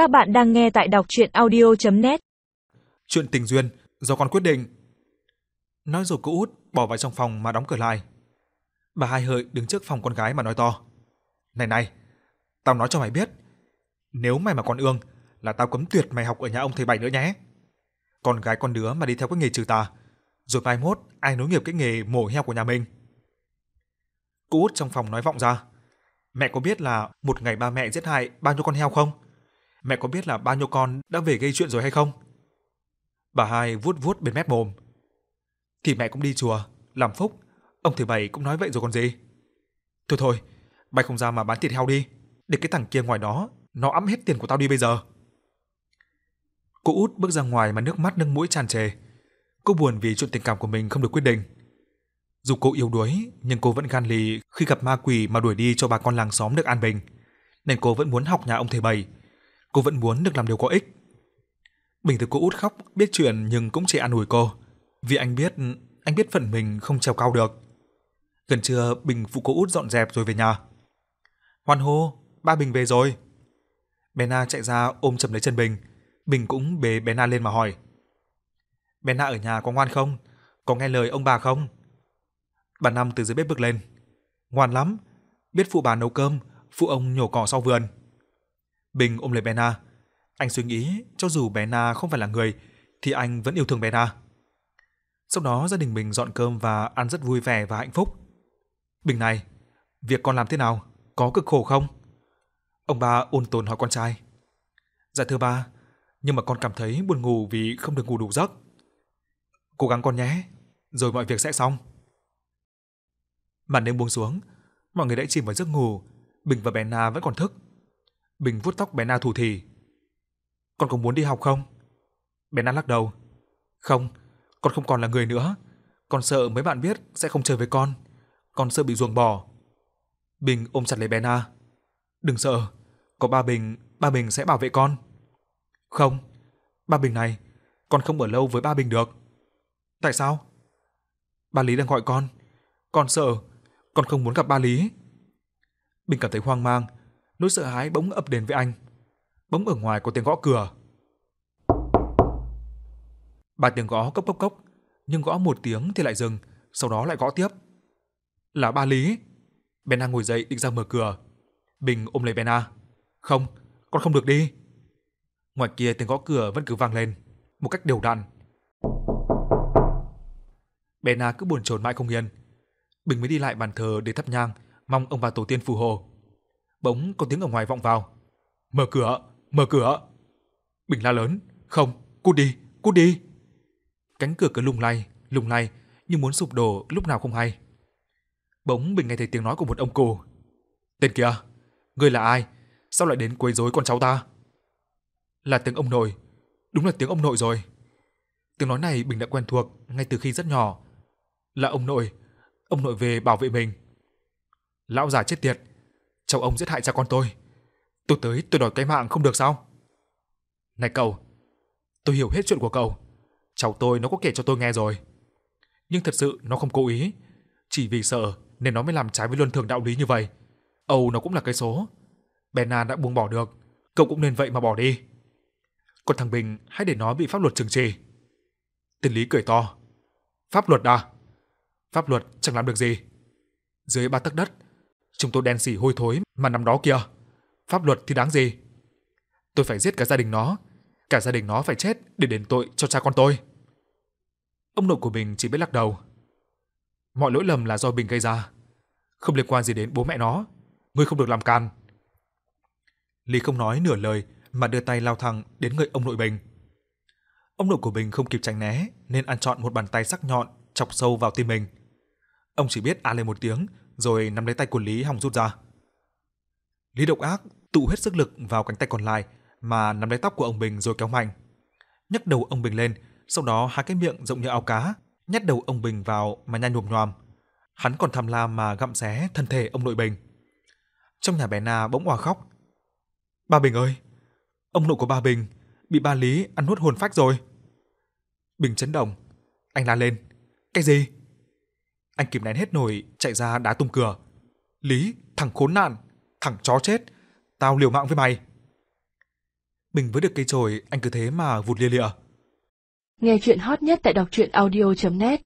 Các bạn đang nghe tại đọc chuyện audio.net Chuyện tình duyên do con quyết định. Nói rồi cô út bỏ vào trong phòng mà đóng cửa lại. Bà hai hợi đứng trước phòng con gái mà nói to. Này này, tao nói cho mày biết. Nếu mày mà con ương là tao cấm tuyệt mày học ở nhà ông thầy bảy nữa nhé. Con gái con đứa mà đi theo cái nghề trừ tà. Rồi mai mốt ai nối nghiệp cái nghề mổ heo của nhà mình. Cô út trong phòng nói vọng ra. Mẹ có biết là một ngày ba mẹ giết hại bao nhiêu con heo không? Mẹ có biết là bao nhiêu con đã về gây chuyện rồi hay không? Bà hai vuốt vuốt bên mép mồm. Thì mẹ cũng đi chùa, làm phúc, ông thầy bảy cũng nói vậy rồi còn gì. Thôi thôi, bay không ra mà bán thịt heo đi, để cái thằng kia ngoài đó, nó ẵm hết tiền của tao đi bây giờ. Cô út bước ra ngoài mà nước mắt nâng mũi tràn trề. Cô buồn vì chuyện tình cảm của mình không được quyết định. Dù cô yếu đuối, nhưng cô vẫn gan lì khi gặp ma quỷ mà đuổi đi cho bà con làng xóm được an bình. Nên cô vẫn muốn học nhà ông thầy bảy. Cô vẫn muốn được làm điều có ích. Bình thấy cô út khóc, biết chuyện nhưng cũng chỉ an ủi cô. Vì anh biết, anh biết phận mình không trèo cao được. Gần trưa, Bình phụ cô út dọn dẹp rồi về nhà. Hoan hô, ba Bình về rồi. Bé Na chạy ra ôm chầm lấy chân Bình. Bình cũng bế bé Na lên mà hỏi. Bé Na ở nhà có ngoan không? Có nghe lời ông bà không? Bà Năm từ dưới bếp bước lên. Ngoan lắm, biết phụ bà nấu cơm, phụ ông nhổ cỏ sau vườn. Bình ôm lấy bé Na. Anh suy nghĩ, cho dù bé Na không phải là người, thì anh vẫn yêu thương bé Na. Sau đó gia đình mình dọn cơm và ăn rất vui vẻ và hạnh phúc. Bình này, việc con làm thế nào? Có cực khổ không? Ông ba ôn tồn hỏi con trai. Dạ thưa ba, nhưng mà con cảm thấy buồn ngủ vì không được ngủ đủ giấc. Cố gắng con nhé, rồi mọi việc sẽ xong. Màn đêm buông xuống, mọi người đã chìm vào giấc ngủ, Bình và bé Na vẫn còn thức. Bình vuốt tóc bé Na thủ thỉ. Con có muốn đi học không? Bé Na lắc đầu. Không, con không còn là người nữa. Con sợ mấy bạn biết sẽ không chơi với con. Con sợ bị ruồng bỏ. Bình ôm chặt lấy bé Na. Đừng sợ, có ba Bình, ba Bình sẽ bảo vệ con. Không, ba Bình này, con không ở lâu với ba Bình được. Tại sao? Ba Lý đang gọi con. Con sợ, con không muốn gặp ba Lý. Bình cảm thấy hoang mang, nỗi sợ hãi bỗng ập đến với anh. Bỗng ở ngoài có tiếng gõ cửa. Ba tiếng gõ cốc cốc cốc, nhưng gõ một tiếng thì lại dừng, sau đó lại gõ tiếp. Là ba Lý. Bena ngồi dậy định ra mở cửa. Bình ôm lấy Bena. Không, con không được đi. Ngoài kia tiếng gõ cửa vẫn cứ vang lên, một cách đều đặn. Bena cứ buồn chồn mãi không yên. Bình mới đi lại bàn thờ để thắp nhang, mong ông bà tổ tiên phù hộ. Bỗng có tiếng ở ngoài vọng vào. Mở cửa, mở cửa. Bình la lớn, không, cút đi, cút đi. Cánh cửa cứ lung lay, lung lay như muốn sụp đổ lúc nào không hay. Bỗng Bình nghe thấy tiếng nói của một ông cụ. Tên kia, ngươi là ai? Sao lại đến quấy rối con cháu ta? Là tiếng ông nội, đúng là tiếng ông nội rồi. Tiếng nói này Bình đã quen thuộc ngay từ khi rất nhỏ. Là ông nội, ông nội về bảo vệ mình. Lão già chết tiệt, cháu ông giết hại cha con tôi. Tôi tới tôi đòi cái mạng không được sao? Này cậu, tôi hiểu hết chuyện của cậu. Cháu tôi nó có kể cho tôi nghe rồi. Nhưng thật sự nó không cố ý, chỉ vì sợ nên nó mới làm trái với luân thường đạo lý như vậy. Âu nó cũng là cái số. Bena đã buông bỏ được, cậu cũng nên vậy mà bỏ đi. Còn thằng Bình hãy để nó bị pháp luật trừng trị. Tiên Lý cười to. Pháp luật à? Pháp luật chẳng làm được gì. Dưới ba tấc đất, chúng tôi đen xỉ hôi thối mà nằm đó kìa. Pháp luật thì đáng gì? Tôi phải giết cả gia đình nó, cả gia đình nó phải chết để đền tội cho cha con tôi. Ông nội của Bình chỉ biết lắc đầu. Mọi lỗi lầm là do Bình gây ra, không liên quan gì đến bố mẹ nó, ngươi không được làm can. Lý không nói nửa lời mà đưa tay lao thẳng đến người ông nội Bình. Ông nội của Bình không kịp tránh né nên ăn trọn một bàn tay sắc nhọn chọc sâu vào tim mình. Ông chỉ biết a lên một tiếng rồi nắm lấy tay của Lý hòng rút ra. Lý độc ác tụ hết sức lực vào cánh tay còn lại mà nắm lấy tóc của ông Bình rồi kéo mạnh. Nhấc đầu ông Bình lên, sau đó há cái miệng rộng như ao cá, nhét đầu ông Bình vào mà nhai nhồm nhoàm. Hắn còn tham lam mà gặm xé thân thể ông nội Bình. Trong nhà bé Na bỗng òa khóc. Ba Bình ơi, ông nội của ba Bình bị ba Lý ăn nuốt hồn phách rồi. Bình chấn động, anh la lên. Cái gì? Anh kìm nén hết nổi chạy ra đá tung cửa. Lý, thằng khốn nạn, thằng chó chết, tao liều mạng với mày. Bình với được cây chổi, anh cứ thế mà vụt lia lịa. Nghe chuyện hot nhất tại đọc truyện audio.net